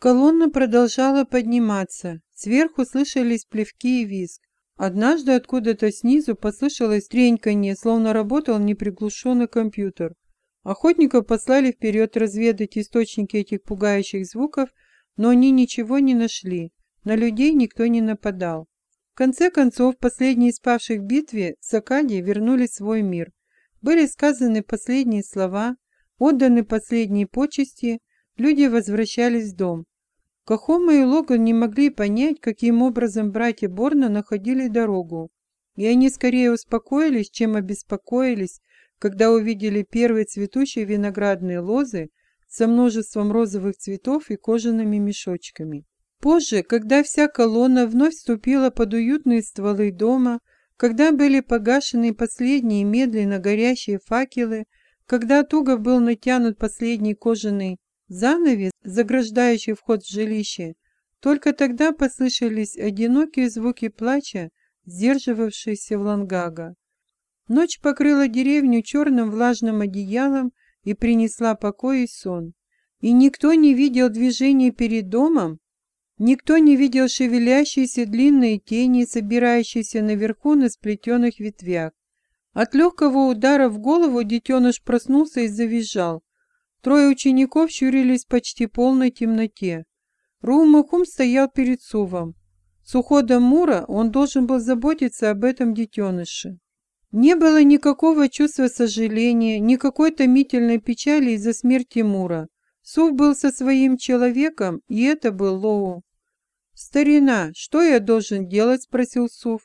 Колонна продолжала подниматься. Сверху слышались плевки и визг. Однажды откуда-то снизу послышалось треньканье, словно работал неприглушенный компьютер. Охотников послали вперед разведать источники этих пугающих звуков, но они ничего не нашли. На людей никто не нападал. В конце концов, последние спавших в битве Сакади вернулись в свой мир. Были сказаны последние слова, отданы последние почести, люди возвращались в дом. Кахома и Логан не могли понять, каким образом братья Борна находили дорогу, и они скорее успокоились, чем обеспокоились, когда увидели первые цветущие виноградные лозы со множеством розовых цветов и кожаными мешочками. Позже, когда вся колонна вновь вступила под уютные стволы дома, когда были погашены последние медленно горящие факелы, когда туго был натянут последний кожаный занавес, заграждающий вход в жилище, только тогда послышались одинокие звуки плача, сдерживавшиеся в Лангага. Ночь покрыла деревню черным влажным одеялом и принесла покой и сон. И никто не видел движения перед домом, никто не видел шевелящиеся длинные тени, собирающиеся наверху на сплетенных ветвях. От легкого удара в голову детеныш проснулся и завизжал. Трое учеников щурились в почти полной темноте. Румахум стоял перед Сувом. С уходом Мура он должен был заботиться об этом детеныше. Не было никакого чувства сожаления, никакой томительной печали из-за смерти Мура. Сув был со своим человеком, и это был Лоу. «Старина, что я должен делать?» – спросил Сув.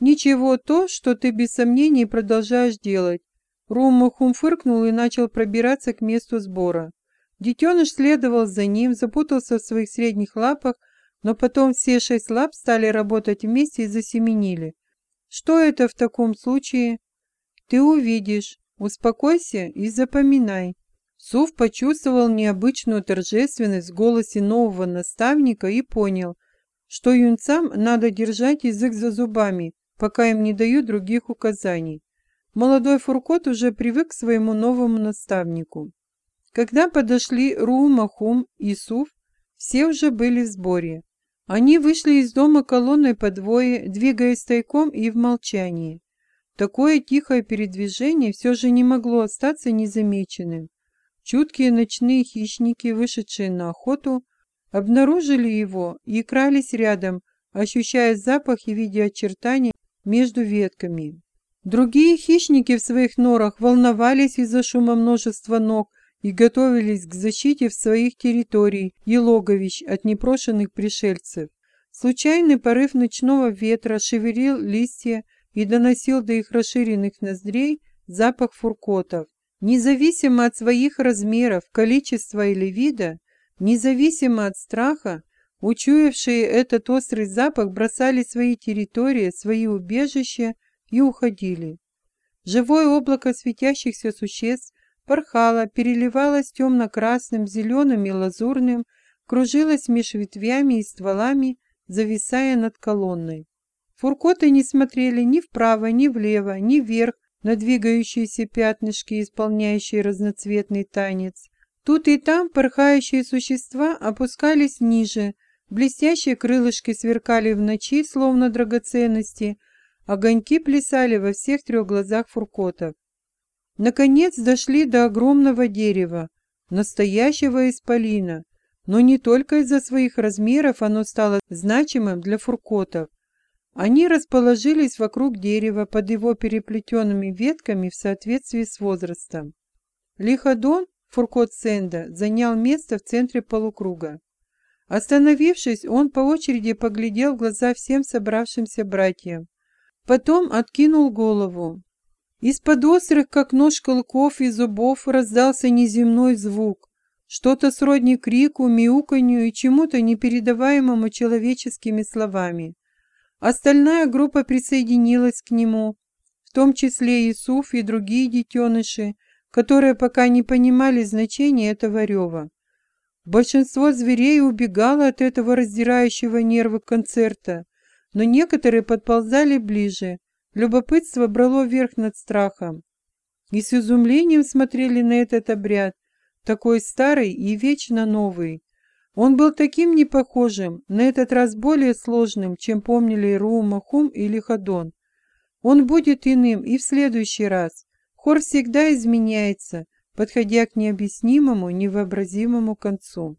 «Ничего, то, что ты без сомнений продолжаешь делать. Румахум фыркнул и начал пробираться к месту сбора. Детеныш следовал за ним, запутался в своих средних лапах, но потом все шесть лап стали работать вместе и засеменили. Что это в таком случае? Ты увидишь. Успокойся и запоминай. Сув почувствовал необычную торжественность в голосе нового наставника и понял, что юнцам надо держать язык за зубами, пока им не дают других указаний. Молодой Фуркот уже привык к своему новому наставнику. Когда подошли Руумахум и Суф, все уже были в сборе. Они вышли из дома колонной по двое, двигаясь тайком и в молчании. Такое тихое передвижение все же не могло остаться незамеченным. Чуткие ночные хищники, вышедшие на охоту, обнаружили его и крались рядом, ощущая запах и видя очертания между ветками. Другие хищники в своих норах волновались из-за шума множества ног и готовились к защите в своих территорий и логовищ от непрошенных пришельцев. Случайный порыв ночного ветра шевелил листья и доносил до их расширенных ноздрей запах фуркотов. Независимо от своих размеров, количества или вида, независимо от страха, учуявшие этот острый запах бросали свои территории, свои убежища и уходили. Живое облако светящихся существ порхало, переливалось темно-красным, зеленым и лазурным, кружилось меж ветвями и стволами, зависая над колонной. Фуркоты не смотрели ни вправо, ни влево, ни вверх на двигающиеся пятнышки, исполняющие разноцветный танец. Тут и там порхающие существа опускались ниже, блестящие крылышки сверкали в ночи, словно драгоценности, Огоньки плясали во всех трех глазах фуркотов. Наконец дошли до огромного дерева, настоящего исполина, но не только из-за своих размеров оно стало значимым для фуркотов. Они расположились вокруг дерева под его переплетенными ветками в соответствии с возрастом. Лиходон, фуркот Сенда, занял место в центре полукруга. Остановившись, он по очереди поглядел в глаза всем собравшимся братьям. Потом откинул голову. Из-под острых, как нож клыков и зубов, раздался неземной звук. Что-то сродни крику, мяуканью и чему-то непередаваемому человеческими словами. Остальная группа присоединилась к нему, в том числе Исуф и другие детеныши, которые пока не понимали значения этого рева. Большинство зверей убегало от этого раздирающего нервы концерта, но некоторые подползали ближе. Любопытство брало верх над страхом. И с изумлением смотрели на этот обряд, такой старый и вечно новый. Он был таким непохожим, на этот раз более сложным, чем помнили Ру Махум или Хадон. Он будет иным и в следующий раз. Хор всегда изменяется, подходя к необъяснимому, невообразимому концу.